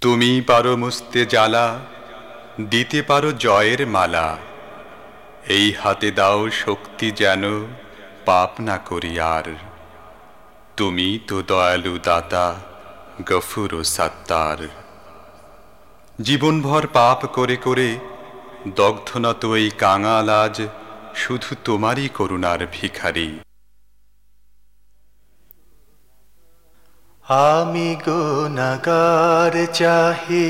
তুমি পারো মুস্তে জ্বালা, দিতে পারো জয়ের মালা। এই হাতে দাও শক্তি যেন পাপ না করি আর। তুমি তো দয়ালু দাতা, গফুর ও সাত্তার। জীবনভর পাপ করে করে দগ্ধ নত এই কাঙাল আজ শুধু তোমারই করুণার ভিখারি। আমি গোনাগার চাহি,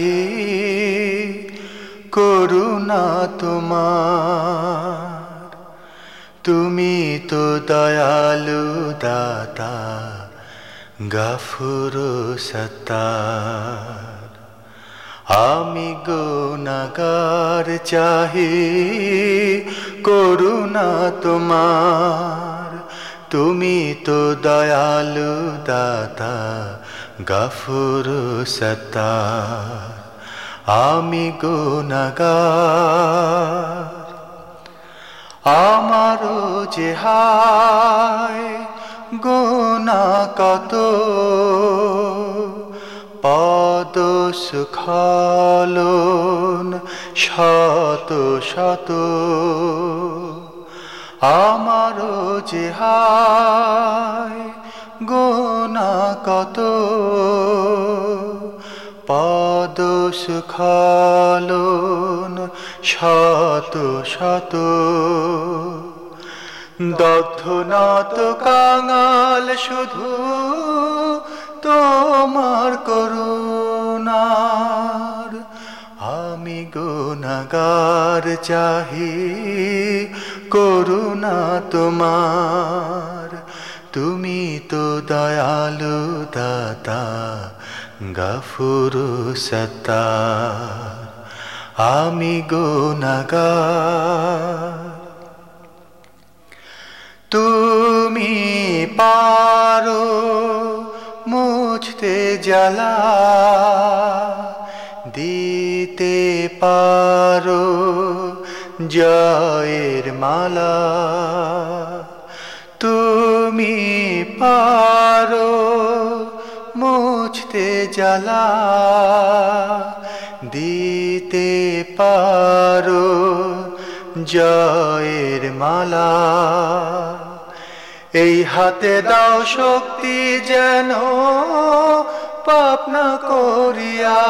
করুণা তোমার। তুমি তো দয়ালু দাতা, গাফুর সত্তার। আমি গোনাগার চাহি, করুণা তোমার। তুমি তো দয়ালু দাতা, গাফুর সত্তার। আমি গোনাগার আমারও যে হায় গোনা কত? পদ সুখলন শত শত। আমারও যে হায় গোনা কত? পদ সুখলন শত শত। দগ্ধ নত কাঙাল শুধু তোমার করুণার। আমি গুণাগার চাহি করুণা তোমার। তুমি তো দয়ালু দাতা, গাফুরু সত্তার আমি গুণাগার। তুমি পারো মুছতে জ্বালা, দিতে পারো জয়ের মালা। তুমি পারো মুছতে জ্বালা। দিতে পারো জয়ের মালা। এই হাতে দাও শক্তি যেন পাপ না করিয়া।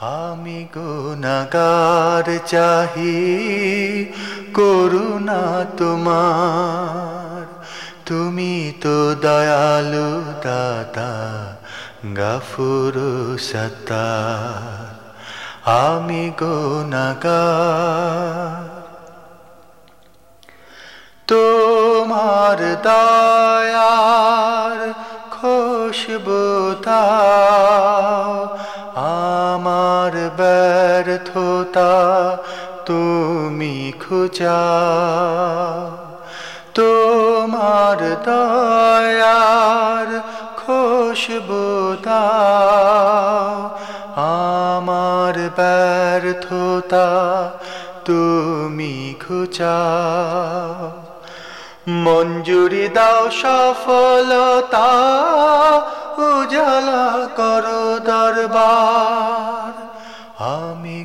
আমি গুণাগার চাহি করুণা তোমার। তুমি তো দয়ালু দাতা, গাফুরু সত্তার। আমি গুণাগার। তোমার দয়ার খুশবু দাও আমার ব্যর্থতা তুমি খুঁজা। তোমার দয়ার খুশবু আমার ব্যর্থতা তুমি খুঁজাও মঞ্জুরি দাও সফলতা, উজালা করো দরবার।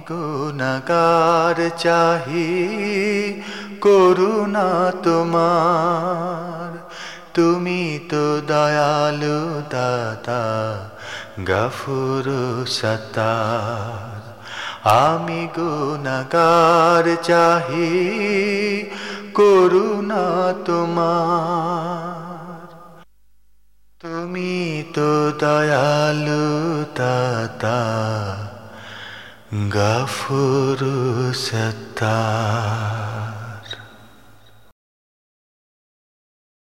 গুণাগার চাহি, করুণা তোমার। তুমি তো দয়ালু দাতা, গাফুর সত্তার। আমি গুণাগার চাহি, করুণা তোমার। তুমি তো দয়ালু দাতা গাফুর সত্তার